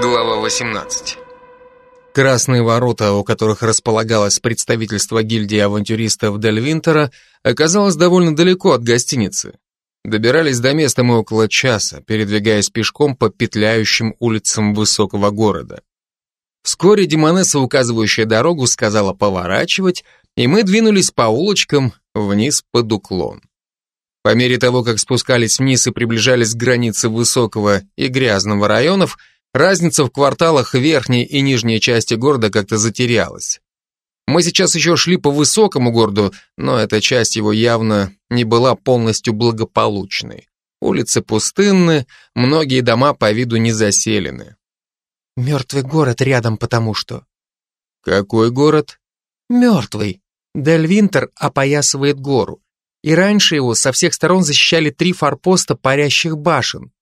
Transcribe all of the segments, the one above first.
Глава 18 Красные ворота, у которых располагалось представительство гильдии авантюристов Дель Винтера, оказалось довольно далеко от гостиницы. Добирались до места мы около часа, передвигаясь пешком по петляющим улицам высокого города. Вскоре Демонесса, указывающая дорогу, сказала поворачивать, и мы двинулись по улочкам вниз под уклон. По мере того, как спускались вниз и приближались к границе высокого и грязного районов, разница в кварталах верхней и нижней части города как-то затерялась. Мы сейчас еще шли по высокому городу, но эта часть его явно не была полностью благополучной. Улицы пустынны, многие дома по виду не заселены. Мертвый город рядом, потому что... Какой город? Мертвый. Дель Винтер опоясывает гору. И раньше его со всех сторон защищали три форпоста парящих башен.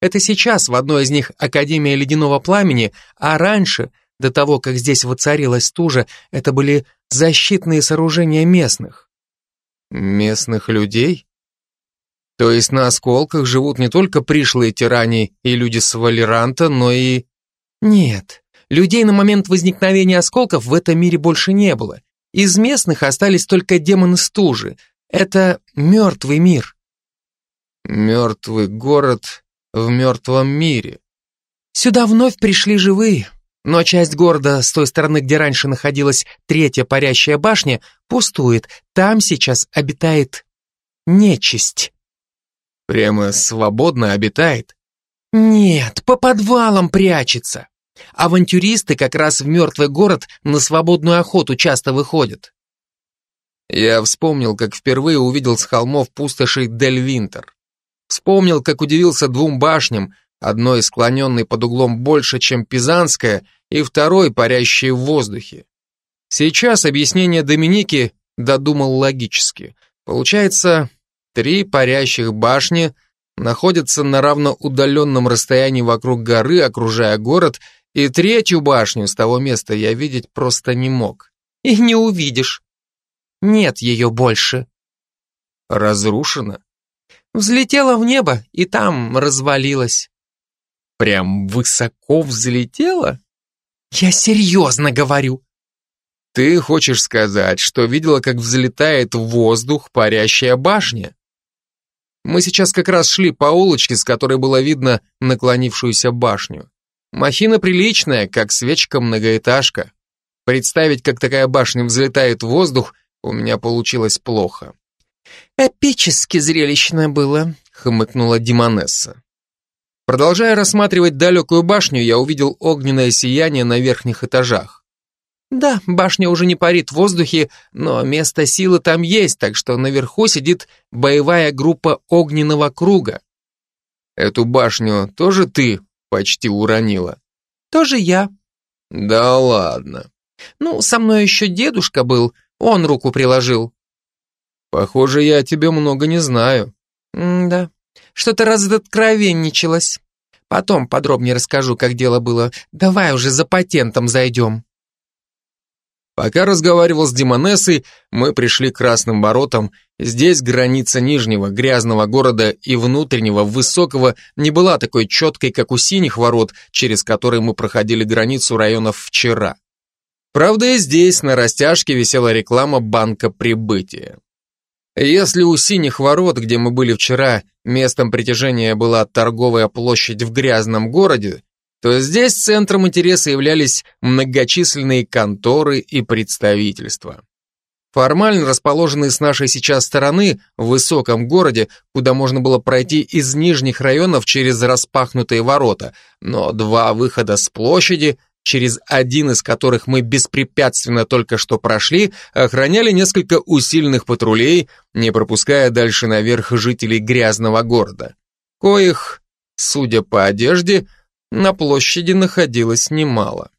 Это сейчас в одной из них Академия Ледяного Пламени, а раньше, до того, как здесь воцарилась стужа, это были защитные сооружения местных. Местных людей? То есть на осколках живут не только пришлые тиране и люди с Валеранта, но и... Нет, людей на момент возникновения осколков в этом мире больше не было. Из местных остались только демоны стужи. Это мертвый мир. Мертвый город в мертвом мире. Сюда вновь пришли живые, но часть города с той стороны, где раньше находилась третья парящая башня, пустует. Там сейчас обитает нечисть. Прямо свободно обитает? Нет, по подвалам прячется. Авантюристы как раз в мертвый город на свободную охоту часто выходят. Я вспомнил, как впервые увидел с холмов пустоши Дель Винтер. Вспомнил, как удивился двум башням, одной склоненной под углом больше, чем Пизанская, и второй, парящей в воздухе. Сейчас объяснение Доминики додумал логически. Получается, три парящих башни находятся на равноудаленном расстоянии вокруг горы, окружая город, и третью башню с того места я видеть просто не мог. И не увидишь. Нет ее больше. Разрушена? Взлетела в небо и там развалилась. Прям высоко взлетела? Я серьезно говорю. Ты хочешь сказать, что видела, как взлетает в воздух парящая башня? Мы сейчас как раз шли по улочке, с которой было видно наклонившуюся башню. Махина приличная, как свечка-многоэтажка. Представить, как такая башня взлетает в воздух, у меня получилось плохо. «Эпически зрелищно было», — хмыкнула Димонесса. Продолжая рассматривать далекую башню, я увидел огненное сияние на верхних этажах. Да, башня уже не парит в воздухе, но место силы там есть, так что наверху сидит боевая группа огненного круга. Эту башню тоже ты почти уронила? Тоже я. Да ладно. Ну, со мной еще дедушка был, он руку приложил. Похоже, я о тебе много не знаю. М да, что-то разоткровенничалось. Потом подробнее расскажу, как дело было. Давай уже за патентом зайдем. Пока разговаривал с Демонессой, мы пришли к Красным воротам. Здесь граница нижнего, грязного города и внутреннего, высокого, не была такой четкой, как у синих ворот, через которые мы проходили границу районов вчера. Правда, и здесь на растяжке висела реклама банка прибытия. Если у синих ворот, где мы были вчера, местом притяжения была торговая площадь в грязном городе, то здесь центром интереса являлись многочисленные конторы и представительства. Формально расположенные с нашей сейчас стороны в высоком городе, куда можно было пройти из нижних районов через распахнутые ворота, но два выхода с площади через один из которых мы беспрепятственно только что прошли, охраняли несколько усиленных патрулей, не пропуская дальше наверх жителей грязного города, коих, судя по одежде, на площади находилось немало.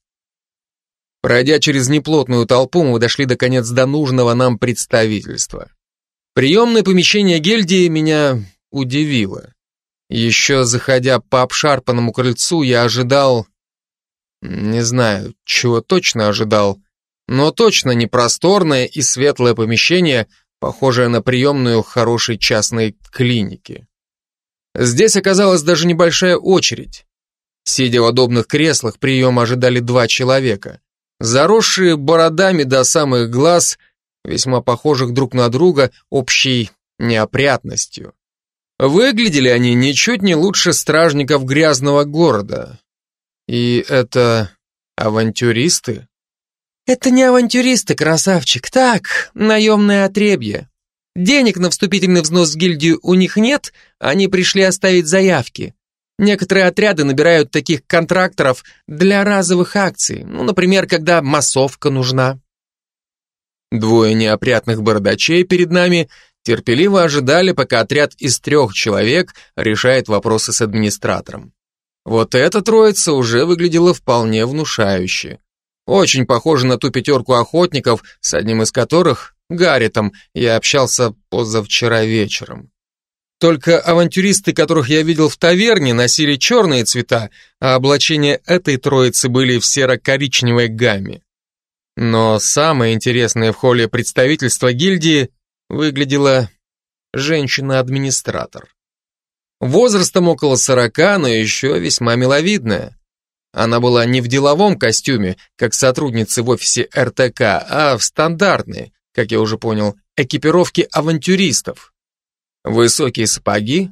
Пройдя через неплотную толпу, мы дошли до конец до нужного нам представительства. Приемное помещение гильдии меня удивило. Еще заходя по обшарпанному крыльцу, я ожидал не знаю, чего точно ожидал, но точно не просторное и светлое помещение, похожее на приемную хорошей частной клиники. Здесь оказалась даже небольшая очередь. Сидя в удобных креслах, приема ожидали два человека. Заросшие бородами до самых глаз, весьма похожих друг на друга общей неопрятностью. Выглядели они ничуть не лучше стражников грязного города. И это авантюристы? Это не авантюристы, красавчик. Так, наемное отребье. Денег на вступительный взнос в гильдию у них нет, они пришли оставить заявки. Некоторые отряды набирают таких контракторов для разовых акций, ну, например, когда массовка нужна. Двое неопрятных бородачей перед нами терпеливо ожидали, пока отряд из трех человек решает вопросы с администратором. Вот эта троица уже выглядела вполне внушающе. Очень похоже на ту пятерку охотников, с одним из которых, Гарритом, я общался позавчера вечером. Только авантюристы, которых я видел в таверне, носили черные цвета, а облачения этой троицы были в серо-коричневой гамме. Но самое интересное в холле представительства гильдии выглядела женщина-администратор. Возрастом около сорока, но еще весьма миловидная. Она была не в деловом костюме, как сотрудницы в офисе РТК, а в стандартной, как я уже понял, экипировке авантюристов. Высокие сапоги,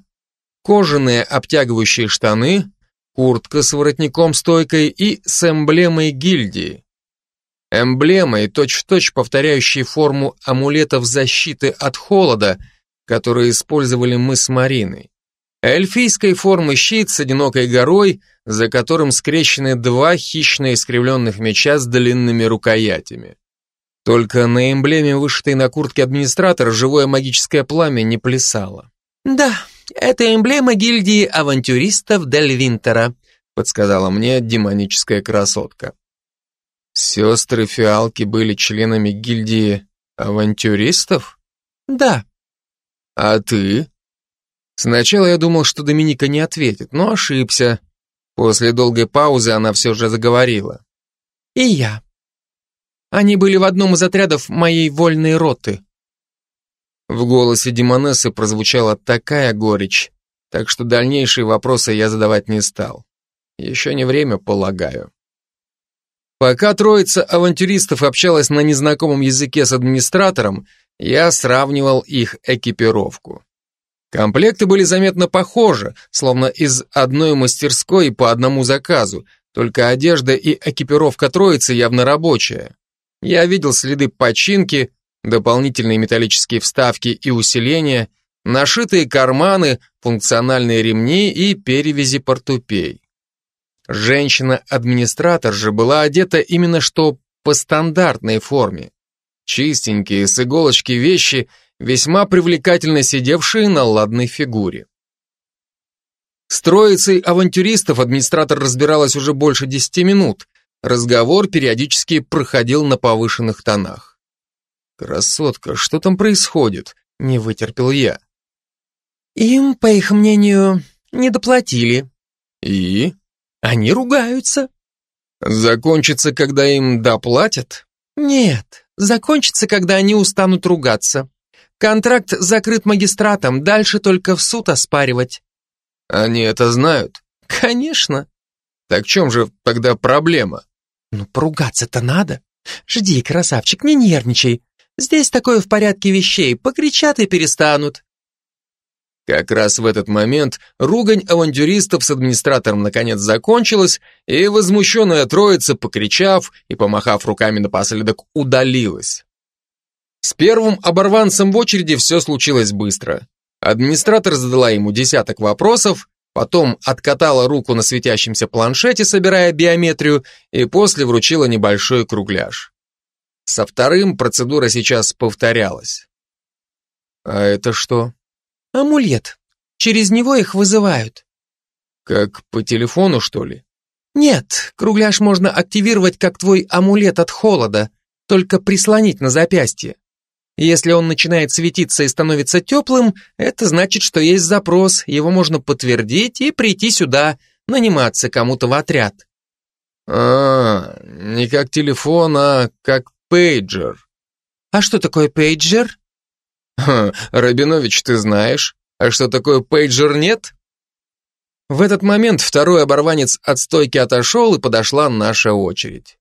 кожаные обтягивающие штаны, куртка с воротником-стойкой и с эмблемой гильдии. Эмблемой, точь-в-точь -точь повторяющей форму амулетов защиты от холода, которые использовали мы с Мариной. Эльфийской формы щит с одинокой горой, за которым скрещены два хищно искривленных меча с длинными рукоятями. Только на эмблеме, вышитой на куртке администратора, живое магическое пламя не плясало. «Да, это эмблема гильдии авантюристов Дель Винтера», подсказала мне демоническая красотка. Сестры Фиалки были членами гильдии авантюристов? Да. А ты? Сначала я думал, что Доминика не ответит, но ошибся. После долгой паузы она все же заговорила. И я. Они были в одном из отрядов моей вольной роты. В голосе Демонессы прозвучала такая горечь, так что дальнейшие вопросы я задавать не стал. Еще не время, полагаю. Пока троица авантюристов общалась на незнакомом языке с администратором, я сравнивал их экипировку. Комплекты были заметно похожи, словно из одной мастерской по одному заказу, только одежда и экипировка троицы явно рабочая. Я видел следы починки, дополнительные металлические вставки и усиления, нашитые карманы, функциональные ремни и перевязи портупей. Женщина-администратор же была одета именно что по стандартной форме. Чистенькие, с иголочки вещи, весьма привлекательно сидевшие на ладной фигуре. С троицей авантюристов администратор разбиралась уже больше десяти минут, Разговор периодически проходил на повышенных тонах. «Красотка, что там происходит?» — не вытерпел я. «Им, по их мнению, не доплатили». «И?» «Они ругаются». «Закончится, когда им доплатят?» «Нет, закончится, когда они устанут ругаться. Контракт закрыт магистратом, дальше только в суд оспаривать». «Они это знают?» «Конечно». Так в чем же тогда проблема? Ну, поругаться-то надо. Жди, красавчик, не нервничай. Здесь такое в порядке вещей, покричат и перестанут. Как раз в этот момент ругань авантюристов с администратором наконец закончилась, и возмущенная троица, покричав и помахав руками напоследок, удалилась. С первым оборванцем в очереди все случилось быстро. Администратор задала ему десяток вопросов, потом откатала руку на светящемся планшете, собирая биометрию, и после вручила небольшой кругляш. Со вторым процедура сейчас повторялась. А это что? Амулет. Через него их вызывают. Как по телефону, что ли? Нет, кругляш можно активировать как твой амулет от холода, только прислонить на запястье. Если он начинает светиться и становится теплым, это значит, что есть запрос, его можно подтвердить и прийти сюда, наниматься кому-то в отряд. А, не как телефон, а как пейджер. А что такое пейджер? Ха, Рабинович, ты знаешь. А что такое пейджер нет? В этот момент второй оборванец от стойки отошел, и подошла наша очередь.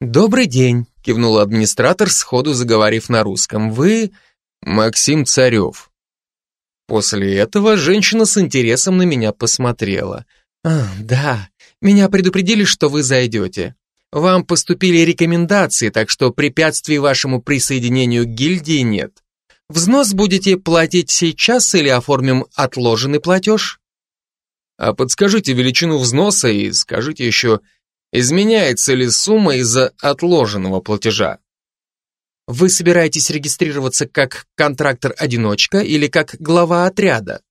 «Добрый день», — кивнул администратор, сходу заговорив на русском. «Вы...» «Максим Царев». После этого женщина с интересом на меня посмотрела. «А, да, меня предупредили, что вы зайдете. Вам поступили рекомендации, так что препятствий вашему присоединению к гильдии нет. Взнос будете платить сейчас или оформим отложенный платеж?» А подскажите величину взноса и скажите еще, изменяется ли сумма из-за отложенного платежа? Вы собираетесь регистрироваться как контрактор-одиночка или как глава отряда?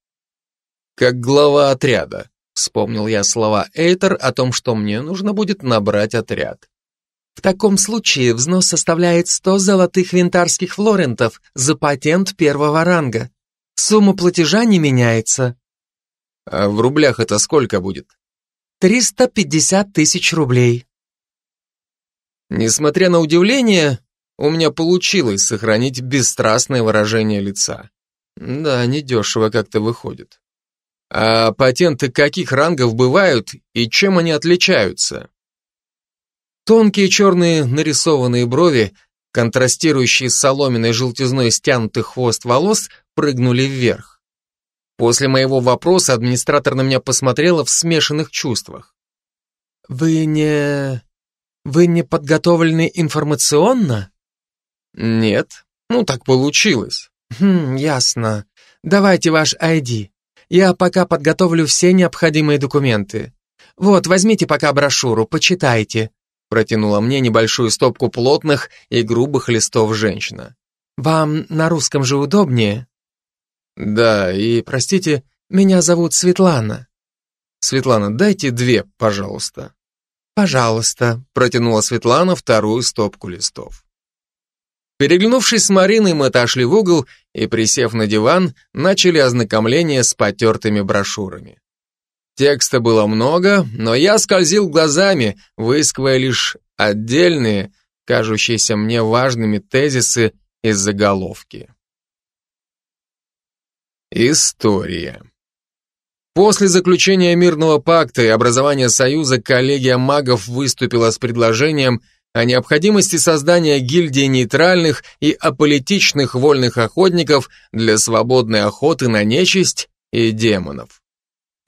Как глава отряда, вспомнил я слова Эйтер о том, что мне нужно будет набрать отряд. В таком случае взнос составляет 100 золотых винтарских флорентов за патент первого ранга. Сумма платежа не меняется. А в рублях это сколько будет? 350 тысяч рублей. Несмотря на удивление, у меня получилось сохранить бесстрастное выражение лица. Да, недешево как-то выходит. А патенты каких рангов бывают и чем они отличаются? Тонкие черные нарисованные брови, контрастирующие с соломенной желтизной стянутый хвост волос, прыгнули вверх. После моего вопроса администратор на меня посмотрела в смешанных чувствах. «Вы не... вы не подготовлены информационно?» «Нет, ну так получилось». «Хм, ясно. Давайте ваш ID. Я пока подготовлю все необходимые документы. Вот, возьмите пока брошюру, почитайте», протянула мне небольшую стопку плотных и грубых листов женщина. «Вам на русском же удобнее?» Да, и, простите, меня зовут Светлана. Светлана, дайте две, пожалуйста. Пожалуйста, протянула Светлана вторую стопку листов. Переглянувшись с Мариной, мы отошли в угол и, присев на диван, начали ознакомление с потертыми брошюрами. Текста было много, но я скользил глазами, выискивая лишь отдельные, кажущиеся мне важными тезисы из заголовки. История. После заключения мирного пакта и образования Союза коллегия магов выступила с предложением о необходимости создания гильдии нейтральных и аполитичных вольных охотников для свободной охоты на нечисть и демонов.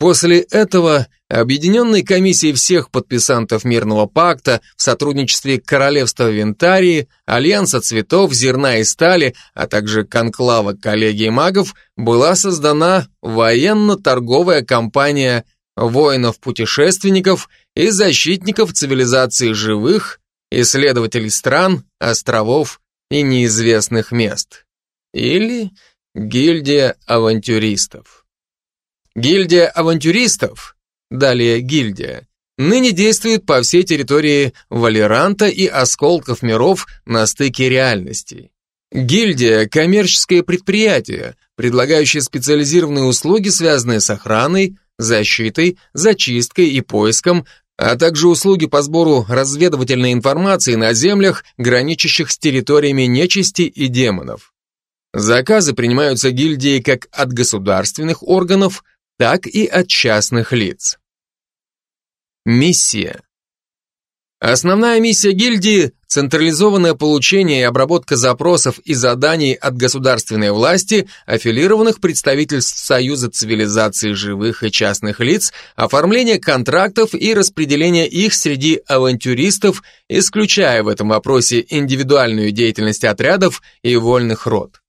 После этого Объединенной комиссией всех подписантов мирного пакта в сотрудничестве Королевства Винтарии, Альянса цветов, зерна и стали, а также конклава коллегии магов была создана военно-торговая компания воинов-путешественников и защитников цивилизации живых, исследователей стран, островов и неизвестных мест. Или гильдия авантюристов. Гильдия авантюристов далее гильдия, ныне действует по всей территории Валеранта и осколков миров на стыке реальностей. Гильдия – коммерческое предприятие, предлагающее специализированные услуги, связанные с охраной, защитой, зачисткой и поиском, а также услуги по сбору разведывательной информации на землях, граничащих с территориями нечисти и демонов. Заказы принимаются гильдией как от государственных органов, так и от частных лиц. Миссия. Основная миссия гильдии – централизованное получение и обработка запросов и заданий от государственной власти, аффилированных представительств Союза цивилизации живых и частных лиц, оформление контрактов и распределение их среди авантюристов, исключая в этом вопросе индивидуальную деятельность отрядов и вольных род.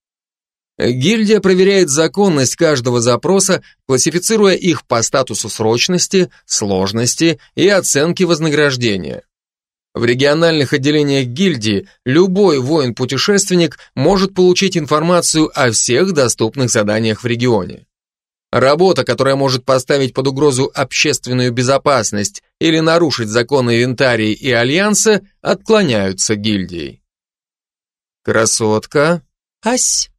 Гильдия проверяет законность каждого запроса, классифицируя их по статусу срочности, сложности и оценки вознаграждения. В региональных отделениях гильдии любой воин-путешественник может получить информацию о всех доступных заданиях в регионе. Работа, которая может поставить под угрозу общественную безопасность или нарушить законы Винтарии и Альянса, отклоняются гильдией. Красотка. Ась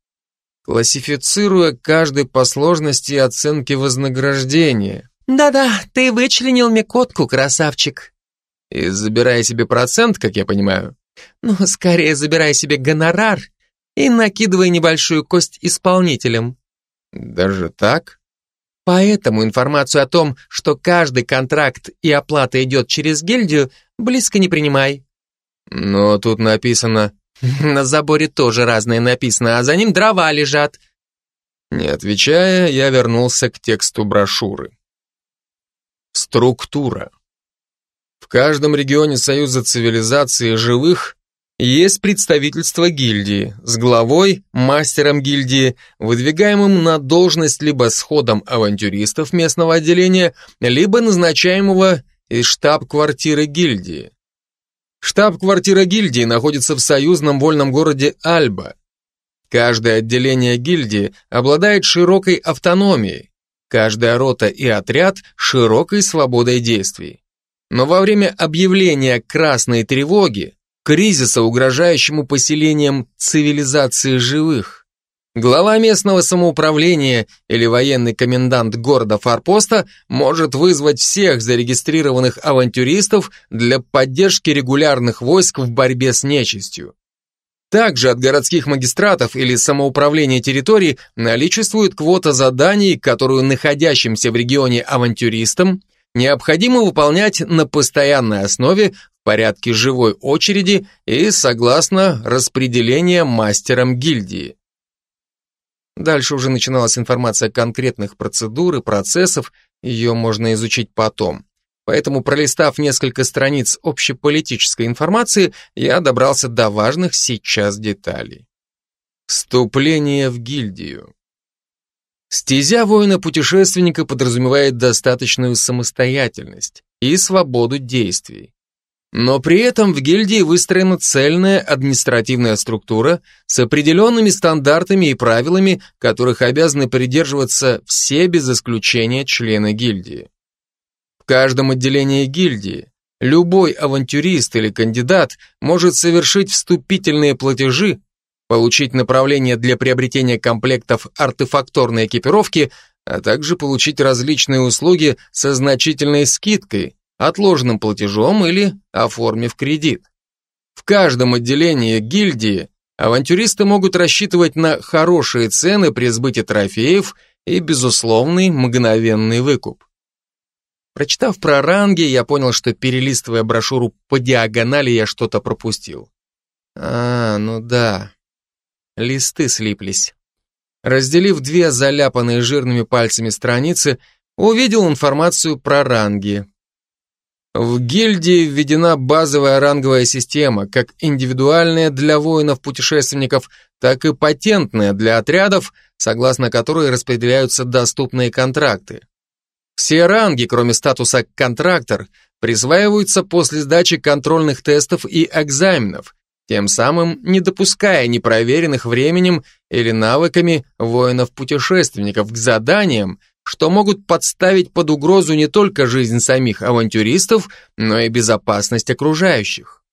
классифицируя каждый по сложности оценки вознаграждения. Да-да, ты вычленил Микотку, красавчик. И забирая себе процент, как я понимаю. Ну, скорее забирай себе гонорар и накидывай небольшую кость исполнителям. Даже так? Поэтому информацию о том, что каждый контракт и оплата идет через гильдию, близко не принимай. Но тут написано... На заборе тоже разное написано, а за ним дрова лежат. Не отвечая, я вернулся к тексту брошюры. Структура. В каждом регионе Союза цивилизации живых есть представительство гильдии с главой, мастером гильдии, выдвигаемым на должность либо с ходом авантюристов местного отделения, либо назначаемого из штаб-квартиры гильдии. Штаб-квартира гильдии находится в союзном вольном городе Альба. Каждое отделение гильдии обладает широкой автономией, каждая рота и отряд широкой свободой действий. Но во время объявления красной тревоги кризиса, угрожающему поселениям цивилизации живых. Глава местного самоуправления или военный комендант города Форпоста может вызвать всех зарегистрированных авантюристов для поддержки регулярных войск в борьбе с нечистью. Также от городских магистратов или самоуправления территорий наличествует квота заданий, которую находящимся в регионе авантюристам необходимо выполнять на постоянной основе порядке живой очереди и согласно распределения мастером гильдии. Дальше уже начиналась информация конкретных процедур и процессов, ее можно изучить потом. Поэтому, пролистав несколько страниц общеполитической информации, я добрался до важных сейчас деталей. Вступление в гильдию. Стезя воина-путешественника подразумевает достаточную самостоятельность и свободу действий. Но при этом в гильдии выстроена цельная административная структура с определенными стандартами и правилами, которых обязаны придерживаться все без исключения члены гильдии. В каждом отделении гильдии любой авантюрист или кандидат может совершить вступительные платежи, получить направление для приобретения комплектов артефакторной экипировки, а также получить различные услуги со значительной скидкой, отложенным платежом или оформив кредит. В каждом отделении гильдии авантюристы могут рассчитывать на хорошие цены при сбытии трофеев и безусловный мгновенный выкуп. Прочитав про ранги, я понял, что перелистывая брошюру по диагонали, я что-то пропустил. А, ну да. Листы слиплись. Разделив две заляпанные жирными пальцами страницы, увидел информацию про ранги. В гильдии введена базовая ранговая система, как индивидуальная для воинов-путешественников, так и патентная для отрядов, согласно которой распределяются доступные контракты. Все ранги, кроме статуса «контрактор», присваиваются после сдачи контрольных тестов и экзаменов, тем самым не допуская непроверенных временем или навыками воинов-путешественников к заданиям, что могут подставить под угрозу не только жизнь самих авантюристов, но и безопасность окружающих.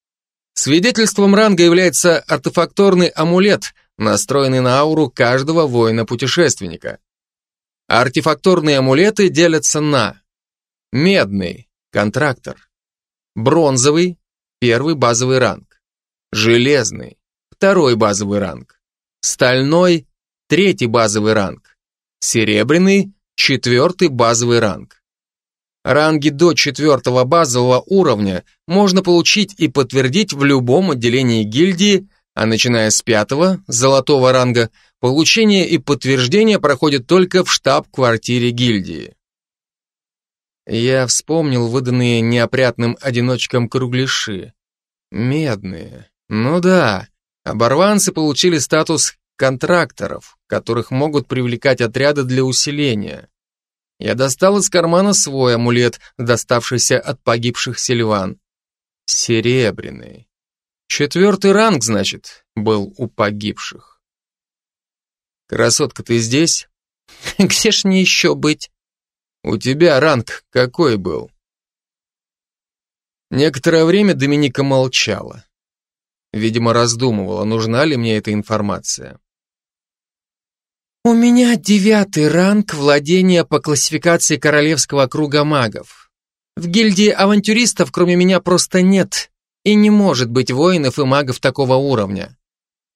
Свидетельством ранга является артефакторный амулет, настроенный на ауру каждого воина-путешественника. Артефакторные амулеты делятся на медный – контрактор, бронзовый – первый базовый ранг, железный – второй базовый ранг, стальной – третий базовый ранг, серебряный четвертый базовый ранг. Ранги до четвертого базового уровня можно получить и подтвердить в любом отделении гильдии, а начиная с пятого, золотого ранга, получение и подтверждение проходят только в штаб-квартире гильдии. Я вспомнил выданные неопрятным одиночкам кругляши. Медные. Ну да, оборванцы получили статус контракторов, которых могут привлекать отряды для усиления. Я достал из кармана свой амулет, доставшийся от погибших сельван. Серебряный. Четвертый ранг, значит, был у погибших. Красотка, ты здесь? Где ж мне еще быть? У тебя ранг какой был? Некоторое время Доминика молчала. Видимо, раздумывала, нужна ли мне эта информация. «У меня девятый ранг владения по классификации Королевского круга магов. В гильдии авантюристов кроме меня просто нет и не может быть воинов и магов такого уровня».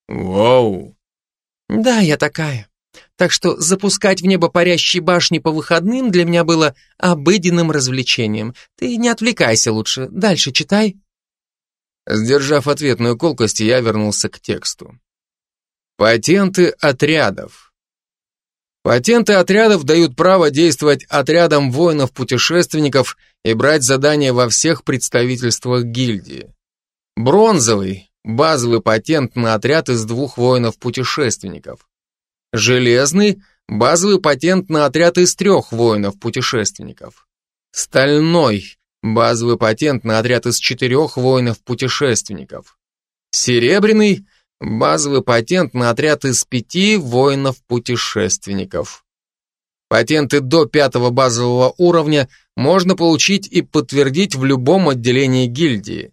«Воу!» «Да, я такая. так что запускать в небо парящие башни по выходным для меня было обыденным развлечением. Ты не отвлекайся лучше, дальше читай. Сдержав ответную колкость, я вернулся к тексту. Патенты отрядов. Патенты отрядов дают право действовать отрядам воинов-путешественников и брать задания во всех представительствах гильдии. Бронзовый – базовый патент на отряд из двух воинов-путешественников. Железный – базовый патент на отряд из трех воинов-путешественников. Стальной – базовый патент на отряд из четырех воинов-путешественников. Серебряный – базовый патент на отряд из пяти воинов-путешественников. Патенты до пятого базового уровня можно получить и подтвердить в любом отделении гильдии.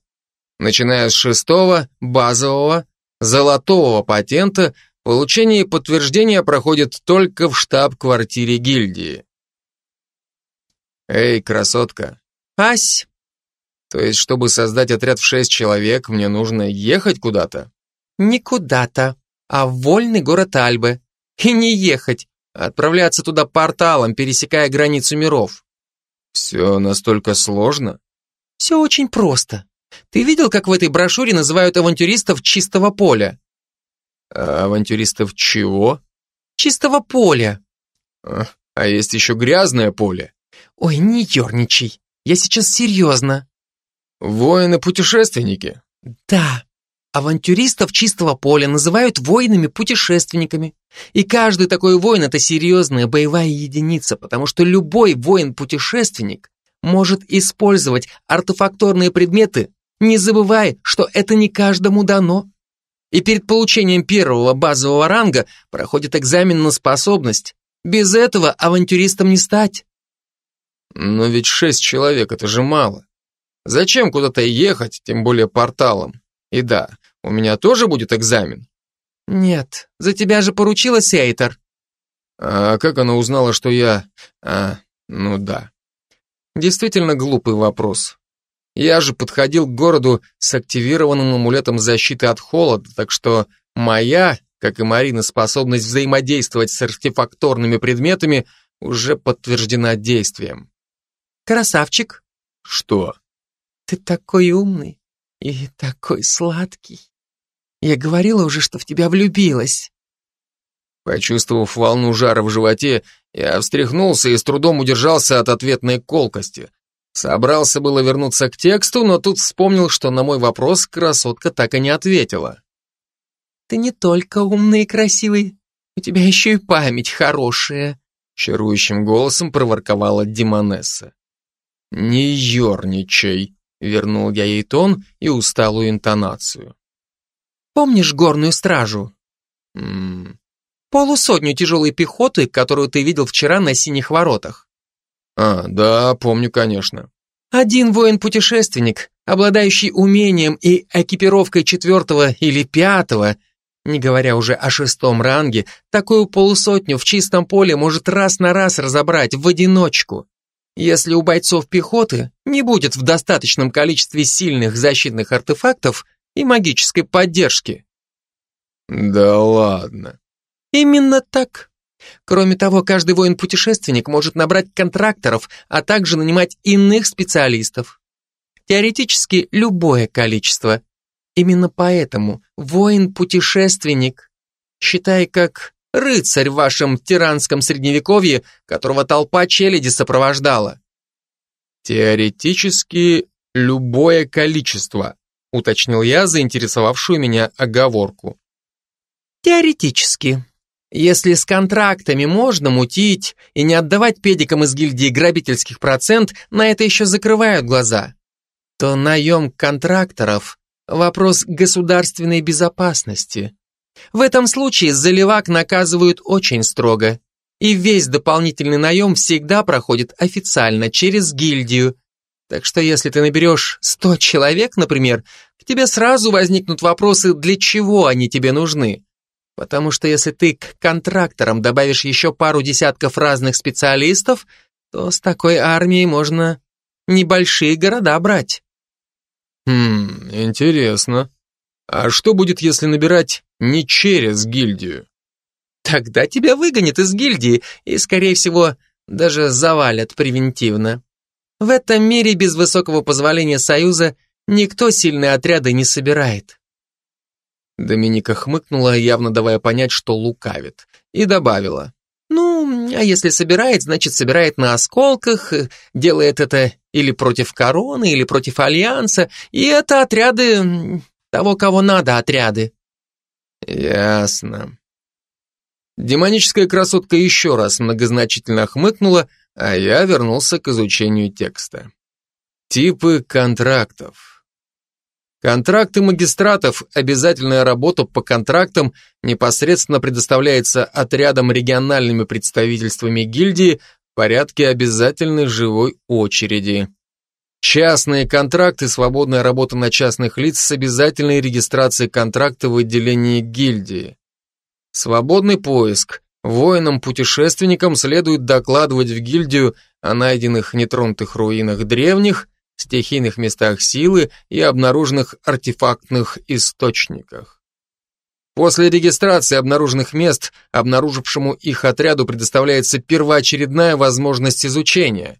Начиная с шестого, базового, золотого патента – Получение и подтверждение проходит только в штаб-квартире гильдии. Эй, красотка. Ась. То есть, чтобы создать отряд в шесть человек, мне нужно ехать куда-то? Не куда-то, а в вольный город Альбы. И не ехать, а отправляться туда порталом, пересекая границу миров. Все настолько сложно? Все очень просто. Ты видел, как в этой брошюре называют авантюристов чистого поля? А авантюристов чего? Чистого поля. А, а есть еще грязное поле. Ой, не ерничай. Я сейчас серьезно. Воины-путешественники? Да. Авантюристов чистого поля называют воинами-путешественниками. И каждый такой воин – это серьезная боевая единица, потому что любой воин-путешественник может использовать артефакторные предметы, не забывая, что это не каждому дано и перед получением первого базового ранга проходит экзамен на способность. Без этого авантюристом не стать. Но ведь шесть человек, это же мало. Зачем куда-то ехать, тем более порталом? И да, у меня тоже будет экзамен. Нет, за тебя же поручила Сейтер. А как она узнала, что я... А, ну да. Действительно глупый вопрос. Я же подходил к городу с активированным амулетом защиты от холода, так что моя, как и Марина, способность взаимодействовать с артефакторными предметами уже подтверждена действием. Красавчик. Что? Ты такой умный и такой сладкий. Я говорила уже, что в тебя влюбилась. Почувствовав волну жара в животе, я встряхнулся и с трудом удержался от ответной колкости. Собрался было вернуться к тексту, но тут вспомнил, что на мой вопрос красотка так и не ответила. «Ты не только умный и красивый, у тебя еще и память хорошая», чарующим голосом проворковала Димонесса. «Не ерничай», — вернул я ей тон и усталую интонацию. «Помнишь горную стражу?» М -м «Полусотню тяжелой пехоты, которую ты видел вчера на синих воротах. А, да, помню, конечно. Один воин-путешественник, обладающий умением и экипировкой четвертого или пятого, не говоря уже о шестом ранге, такую полусотню в чистом поле может раз на раз разобрать в одиночку. Если у бойцов пехоты не будет в достаточном количестве сильных защитных артефактов и магической поддержки. Да ладно. Именно так. Кроме того, каждый воин-путешественник может набрать контракторов, а также нанимать иных специалистов. Теоретически любое количество. Именно поэтому воин-путешественник, считай как рыцарь в вашем тиранском средневековье, которого толпа челяди сопровождала. Теоретически любое количество, уточнил я заинтересовавшую меня оговорку. Теоретически, если с контрактами можно мутить и не отдавать педикам из гильдии грабительских процент, на это еще закрывают глаза, то наем контракторов – вопрос государственной безопасности. В этом случае заливак наказывают очень строго, и весь дополнительный наем всегда проходит официально через гильдию. Так что если ты наберешь 100 человек, например, к тебе сразу возникнут вопросы, для чего они тебе нужны. Потому что если ты к контракторам добавишь еще пару десятков разных специалистов, то с такой армией можно небольшие города брать. Хм, интересно. А что будет, если набирать не через гильдию? Тогда тебя выгонят из гильдии и, скорее всего, даже завалят превентивно. В этом мире без высокого позволения Союза никто сильные отряды не собирает. Доминика хмыкнула, явно давая понять, что лукавит, и добавила. Ну, а если собирает, значит собирает на осколках, делает это или против короны, или против альянса, и это отряды того, кого надо, отряды. Ясно. Демоническая красотка еще раз многозначительно хмыкнула, а я вернулся к изучению текста. Типы контрактов. Контракты магистратов, обязательная работа по контрактам непосредственно предоставляется отрядом региональными представительствами гильдии в порядке обязательной живой очереди. Частные контракты, свободная работа на частных лиц с обязательной регистрацией контракта в отделении гильдии. Свободный поиск. Воинам-путешественникам следует докладывать в гильдию о найденных нетронутых руинах древних, стихийных местах силы и обнаруженных артефактных источниках. После регистрации обнаруженных мест обнаружившему их отряду предоставляется первоочередная возможность изучения.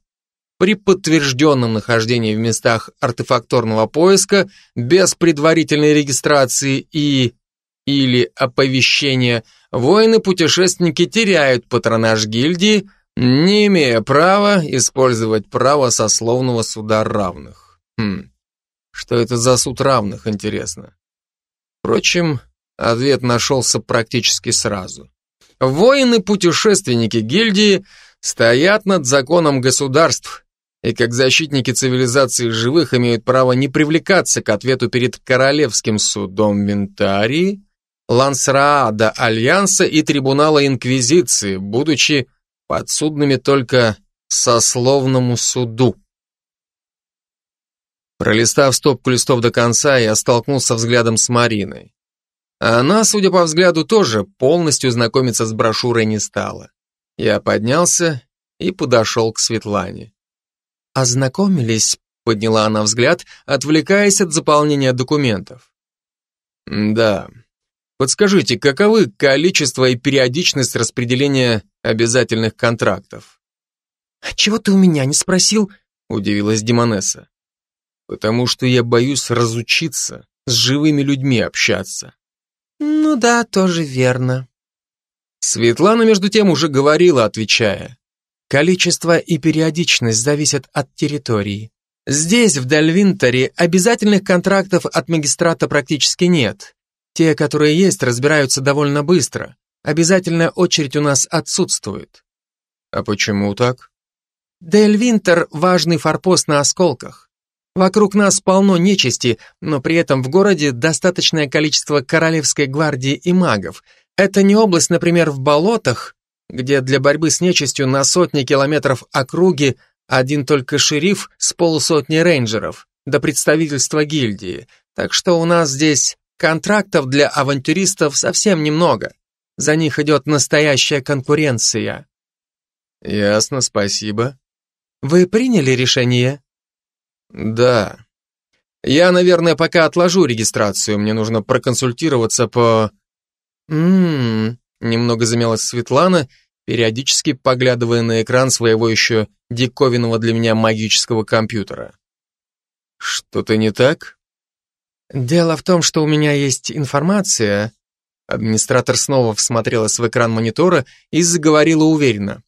При подтвержденном нахождении в местах артефакторного поиска без предварительной регистрации и или оповещения, воины-путешественники теряют патронаж гильдии, не имея права использовать право сословного суда равных. Хм, что это за суд равных, интересно? Впрочем, ответ нашелся практически сразу. Воины-путешественники гильдии стоят над законом государств и как защитники цивилизации живых имеют право не привлекаться к ответу перед Королевским судом Винтарии, Лансраада Альянса и Трибунала Инквизиции, будучи подсудными только сословному суду. Пролистав стопку листов до конца, я столкнулся взглядом с Мариной. Она, судя по взгляду, тоже полностью знакомиться с брошюрой не стала. Я поднялся и подошел к Светлане. «Ознакомились?» — подняла она взгляд, отвлекаясь от заполнения документов. «Да, Подскажите, каковы количество и периодичность распределения обязательных контрактов? «А чего ты у меня не спросил?» – удивилась Димонесса. «Потому что я боюсь разучиться с живыми людьми общаться». «Ну да, тоже верно». Светлана, между тем, уже говорила, отвечая. «Количество и периодичность зависят от территории. Здесь, в Дальвинтере, обязательных контрактов от магистрата практически нет. Те, которые есть, разбираются довольно быстро. Обязательная очередь у нас отсутствует. А почему так? Дель Винтер – важный форпост на осколках. Вокруг нас полно нечисти, но при этом в городе достаточное количество королевской гвардии и магов. Это не область, например, в болотах, где для борьбы с нечистью на сотни километров округи один только шериф с полусотни рейнджеров, до представительства гильдии. Так что у нас здесь Контрактов для авантюристов совсем немного. За них идет настоящая конкуренция. Ясно, спасибо. Вы приняли решение? Да. Я, наверное, пока отложу регистрацию. Мне нужно проконсультироваться по... Ммм, немного замялась Светлана, периодически поглядывая на экран своего еще диковинного для меня магического компьютера. Что-то не так? Дело в том, что у меня есть информация. Администратор снова всмотрелась в экран монитора и заговорила уверенно.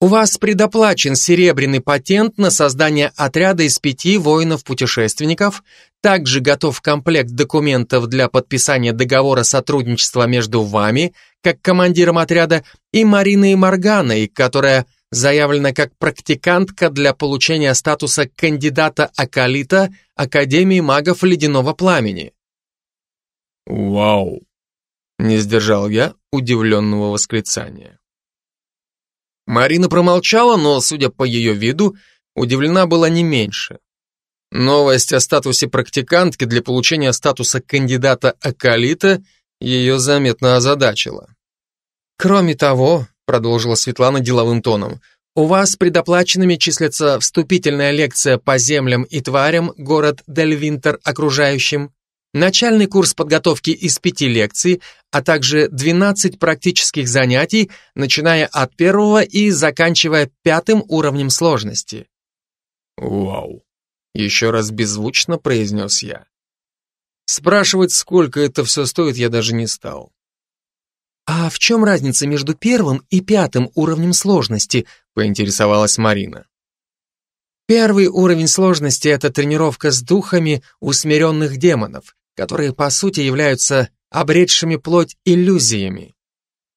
У вас предоплачен серебряный патент на создание отряда из пяти воинов-путешественников, также готов комплект документов для подписания договора сотрудничества между вами, как командиром отряда, и Мариной Морганой, которая заявлена как практикантка для получения статуса кандидата Акалита Академии магов Ледяного Пламени. «Вау!» — не сдержал я удивленного восклицания. Марина промолчала, но, судя по ее виду, удивлена была не меньше. Новость о статусе практикантки для получения статуса кандидата Акалита ее заметно озадачила. Кроме того, продолжила Светлана деловым тоном, у вас предоплаченными числятся вступительная лекция по землям и тварям, город Дельвинтер окружающим, начальный курс подготовки из пяти лекций, а также 12 практических занятий, начиная от первого и заканчивая пятым уровнем сложности. Вау. Еще раз беззвучно произнес я. Спрашивать, сколько это все стоит, я даже не стал. «А в чем разница между первым и пятым уровнем сложности?» — поинтересовалась Марина. Первый уровень сложности — это тренировка с духами усмиренных демонов, которые, по сути, являются обретшими плоть иллюзиями.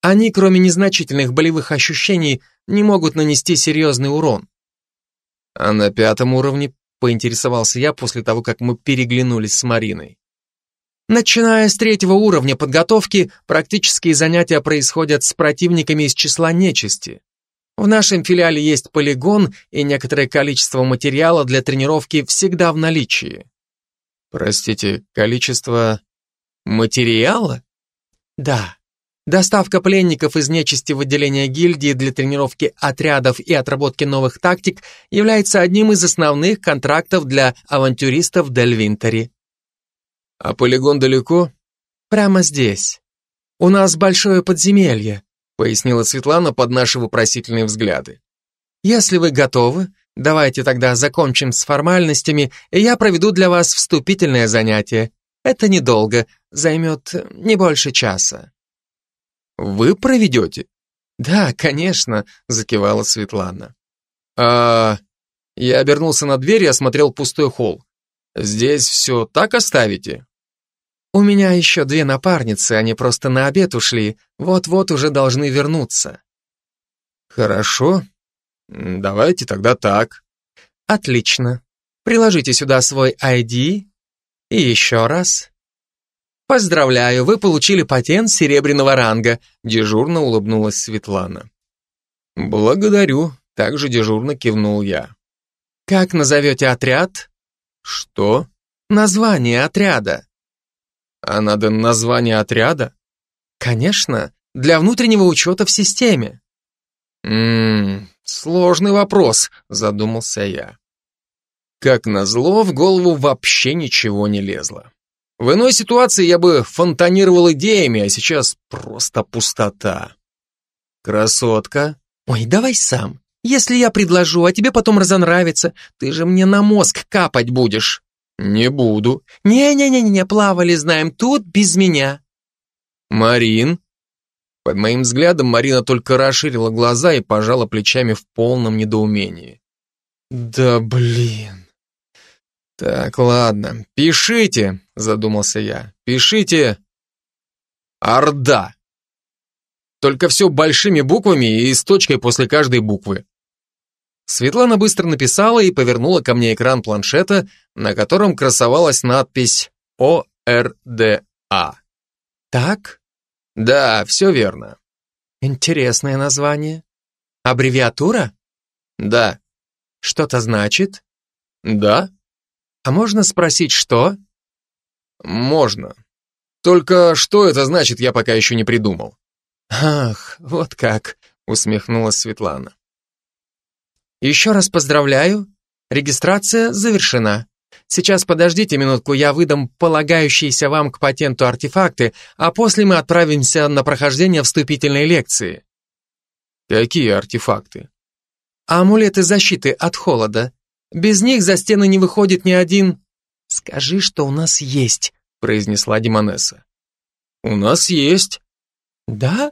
Они, кроме незначительных болевых ощущений, не могут нанести серьезный урон. А на пятом уровне поинтересовался я после того, как мы переглянулись с Мариной. Начиная с третьего уровня подготовки, практические занятия происходят с противниками из числа нечисти. В нашем филиале есть полигон и некоторое количество материала для тренировки всегда в наличии. Простите, количество материала? Да. Доставка пленников из нечисти в отделение гильдии для тренировки отрядов и отработки новых тактик является одним из основных контрактов для авантюристов Дель Винтери. А полигон далеко? Прямо здесь. У нас большое подземелье, пояснила Светлана под наши вопросительные взгляды. Если вы готовы, давайте тогда закончим с формальностями, и я проведу для вас вступительное занятие. Это недолго, займет не больше часа. Вы проведете? Да, конечно, закивала Светлана. А я обернулся на дверь и осмотрел пустой холл. Здесь все так оставите? У меня еще две напарницы, они просто на обед ушли, вот-вот уже должны вернуться. Хорошо, давайте тогда так. Отлично. Приложите сюда свой ID и еще раз. Поздравляю, вы получили патент серебряного ранга, дежурно улыбнулась Светлана. Благодарю, также дежурно кивнул я. Как назовете отряд? Что? Название отряда. А надо название отряда? Конечно, для внутреннего учета в системе. Ммм, сложный вопрос, задумался я. Как назло, в голову вообще ничего не лезло. В иной ситуации я бы фонтанировал идеями, а сейчас просто пустота. Красотка. Ой, давай сам. Если я предложу, а тебе потом разонравится, ты же мне на мозг капать будешь. Не буду. Не-не-не-не, плавали знаем, тут без меня. Марин. Под моим взглядом Марина только расширила глаза и пожала плечами в полном недоумении. Да блин. Так, ладно, пишите, задумался я. Пишите Орда. Только все большими буквами и с точкой после каждой буквы. Светлана быстро написала и повернула ко мне экран планшета, на котором красовалась надпись ОРДА. Так? Да, все верно. Интересное название. Аббревиатура? Да. Что-то значит? Да. А можно спросить, что? Можно. Только что это значит, я пока еще не придумал. Ах, вот как, усмехнулась Светлана. Еще раз поздравляю. Регистрация завершена. Сейчас подождите минутку, я выдам полагающиеся вам к патенту артефакты, а после мы отправимся на прохождение вступительной лекции. Какие артефакты? Амулеты защиты от холода. Без них за стены не выходит ни один... Скажи, что у нас есть, произнесла Димонесса. У нас есть. Да?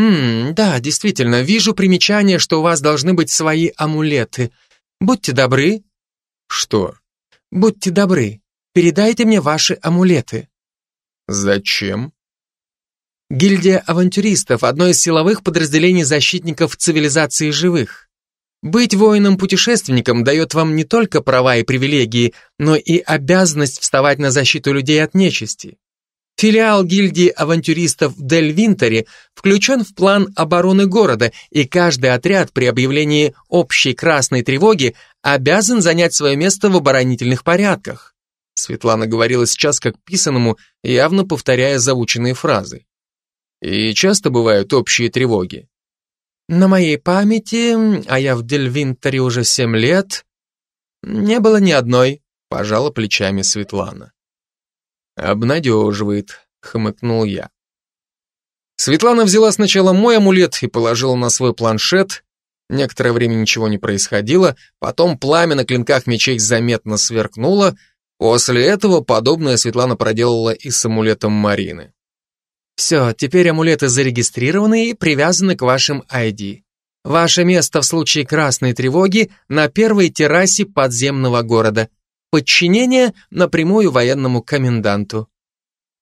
«Ммм, да, действительно, вижу примечание, что у вас должны быть свои амулеты. Будьте добры». «Что?» «Будьте добры, передайте мне ваши амулеты». «Зачем?» Гильдия авантюристов – одно из силовых подразделений защитников цивилизации живых. Быть воином-путешественником дает вам не только права и привилегии, но и обязанность вставать на защиту людей от нечисти. Филиал гильдии авантюристов Дель Винтери включен в план обороны города, и каждый отряд при объявлении общей красной тревоги обязан занять свое место в оборонительных порядках. Светлана говорила сейчас как писанному, явно повторяя заученные фразы. И часто бывают общие тревоги. На моей памяти, а я в Дельвинтере уже семь лет, не было ни одной, пожала плечами Светлана. Обнадеживает, хмыкнул я. Светлана взяла сначала мой амулет и положила на свой планшет. Некоторое время ничего не происходило, потом пламя на клинках мечей заметно сверкнуло. После этого подобное Светлана проделала и с амулетом Марины. Все, теперь амулеты зарегистрированы и привязаны к вашим ID. Ваше место в случае красной тревоги на первой террасе подземного города. Подчинение напрямую военному коменданту.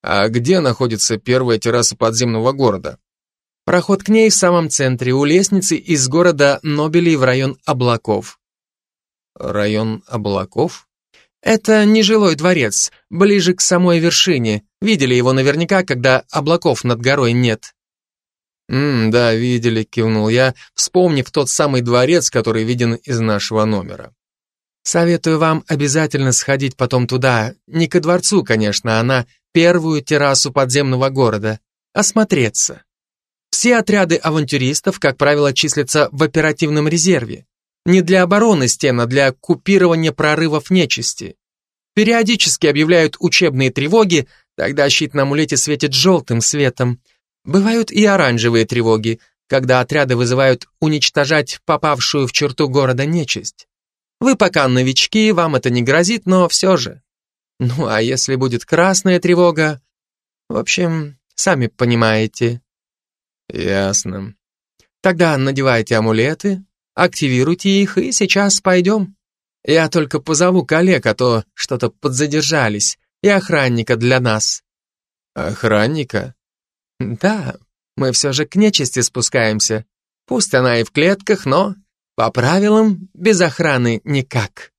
А где находится первая терраса подземного города? Проход к ней в самом центре, у лестницы из города Нобелей в район Облаков. Район Облаков? Это нежилой дворец, ближе к самой вершине. Видели его наверняка, когда облаков над горой нет. «М, да, видели», — кивнул я, вспомнив тот самый дворец, который виден из нашего номера. Советую вам обязательно сходить потом туда, не ко дворцу, конечно, а на первую террасу подземного города, осмотреться. Все отряды авантюристов, как правило, числятся в оперативном резерве. Не для обороны стен, для купирования прорывов нечисти. Периодически объявляют учебные тревоги, тогда щит на амулете светит желтым светом. Бывают и оранжевые тревоги, когда отряды вызывают уничтожать попавшую в черту города нечисть. Вы пока новички, вам это не грозит, но все же. Ну, а если будет красная тревога? В общем, сами понимаете. Ясно. Тогда надевайте амулеты, активируйте их, и сейчас пойдем. Я только позову коллег, а то что-то подзадержались, и охранника для нас. Охранника? Да, мы все же к нечисти спускаемся. Пусть она и в клетках, но по правилам, без охраны никак.